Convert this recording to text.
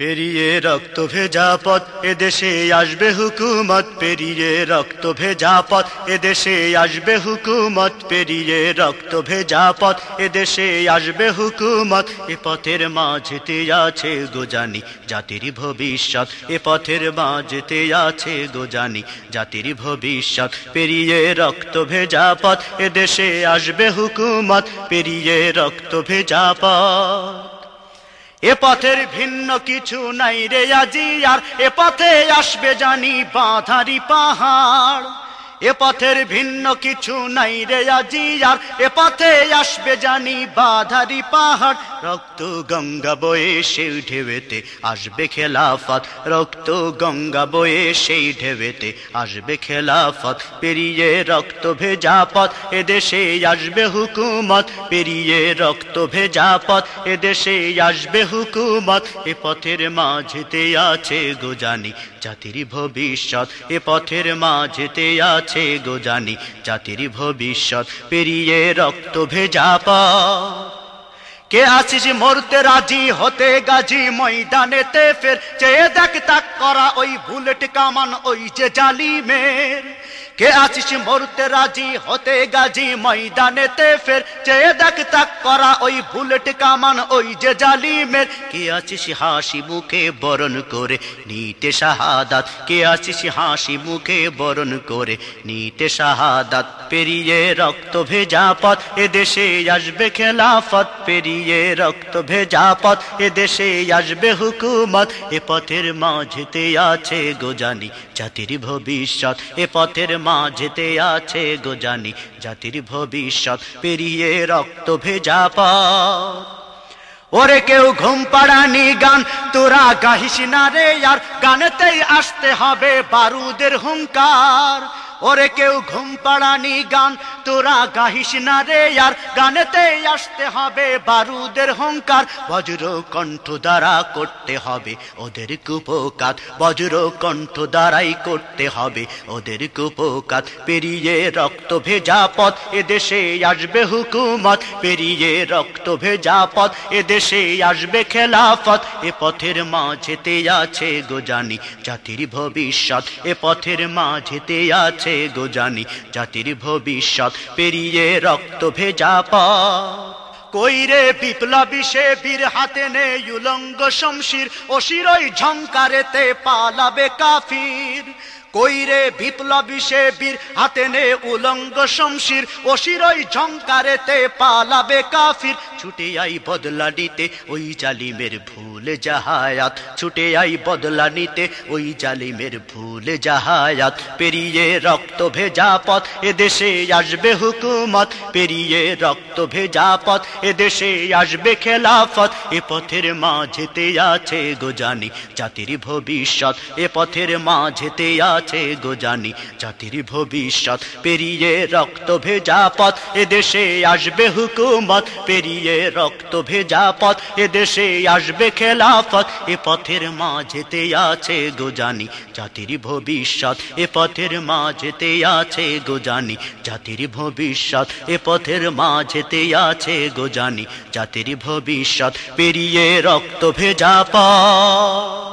পেরিয়ে রক্ত ভেজা পথ, এদেশে আসবে হুকুমত। পেরিয়ে রক্ত ভেজা পথ, এদেশে আসবে হুকুমত। পেরিয়ে রক্ত ভেজা পথ, এদেশে আসবে হুকুমত। এ পথের মাঝেতে আছে গোজানি জাতির ভবিষ্যৎ। এ পথের মাঝেতে আছে গোজানি জাতির ভবিষ্যৎ। পেরিয়ে রক্ত ভেজা পথ, এদেশে আসবে হুকুমত। পেরিয়ে রক্ত ভেজা পথ। এ পথের ভিন্ন কিছু নাই রে আজি আর এ পথে আসবে জানি বাঁধারি পাহাড়। এ পথের ভিন্ন কিছু নাই রে আজি আর। এ পথে আসবে জানি বাধারি পাহাড়। রক্ত গঙ্গা বয়ে সেই ঢেবেতে আসবে খেলাফত। রক্ত গঙ্গা বয়ে সেই ঢেবেতে আসবে খেলাফত। পেরিয়ে রক্ত ভেজা পথ, এদেশে আসবে হুকুমত। পেরিয়ে রক্ত ভেজা পথ, এদেশে আসবে হুকুমত। এ পথের মাঝেতে আছে গোজানি জাতির ভবিষ্যৎ। এ পথের মাঝেতে আছে গোজানি জাতির ভবিষ্যৎ পেরিয়ে রক্ত ভেজা পা কে আসিস মরতে রাজি হতে গাজি ময়দানেতে ফের? চেয়ে দেখ তাক করা ওই বুলেট কামান, ওই যে জালিমের। কে আছিস মরতে রাজি? হতে গাজি ময়দানেতে ফের। চেয়ে দেখ তাক করা ওই বুলেট কামান, ওই যে জালিমের। কে আছিস হাসি মুখে বরণ করে? নিতে শাহাদাত। কে আছিস হাসি মুখে বরণ করে? নিতে শাহাদাত। পেরিয়ে রক্ত ভেজা পথ, এ দেশে আসবে খেলাফত। পেরিয়ে রক্ত ভেজা পথ, এ দেশে আসবে হুকুমত। এ পথের মাঝেতে আছে গোজানি জাতির ভবিষ্যৎ। এ পথের মাঝেতে আছে গোজানি জাতির ভবিষ্যৎ পেরিয়ে রক্ত ভেজা পথ। ওরে কেউ ঘুম পাড়ানি গান, তোরা গাহিস না রে, আর গানেতেই আসতে হবে বারুদের হুঙ্কার। ওরে কেউ ঘুম পাড়ানি গান, তোরা গাহিস না রে আর। গানেতে আসতে হবে বারুদের হংকার বজ্র কণ্ঠ দ্বারা করতে হবে ওদের কুপকাত। বজ্র কণ্ঠ দ্বারাই করতে হবে ওদের কুপকাত। পেরিয়ে রক্ত ভেজা পথ, এদেশে আসবে হুকুমত। পেরিয়ে রক্ত ভেজা পথ, এদেশে আসবে খেলাফত। এ পথের মাঝেতে আছে গোজানি জাতির ভবিষ্যৎ। এ পথের মাঝেতে আছে গোজানি জাতির ভবিষ্যৎ, পেরিয়ে রক্ত ভেজা পথ। কইরে বিপ্লবী সে বীর হাতে নে উলঙ্গ শমশির, অশিরই ঝঙ্কারেতে পালাবে কাফির। কইরে বিপ্লবী সে বীর, হাতে নে উলঙ্গ শমশির, অশিরই ঝঙ্কারেতে পালাবে কাফির। ছুটে আই বদলা নিতে ওই জালিমের ভুল জাহায়াত। ছুটে আই বদলা নিতে ওই জালিমের ভুল জাহায়াত। পেরিয়ে রক্ত ভেজা পথ, এদেশে আসবে হুকুমত। পেরিয়ে রক্ত ভেজা পথ, এদেশে আসবে খেলাফত। এ পথের মাঝেতে আছে গোজানি জাতির ভবিষ্যৎ। এ পথের মাঝেতে আছে গোজানি জাতির ভবিষ্যৎ, পেরিয়ে রক্ত ভেজা পথ, এদেশে আসবে হুকুমত, পেরিয়ে রক্ত ভেজা পথ, এদেশে আসবে খেলাফত, এ পথের মাঝেতে আছে গোজানি জাতির ভবিষ্যৎ, এ পথের মাঝেতে আছে গোজানি জাতির ভবিষ্যৎ, এ পথের মাঝেতে আছে গোজানি জাতির ভবিষ্যৎ, পেরিয়ে রক্ত ভেজা পথ।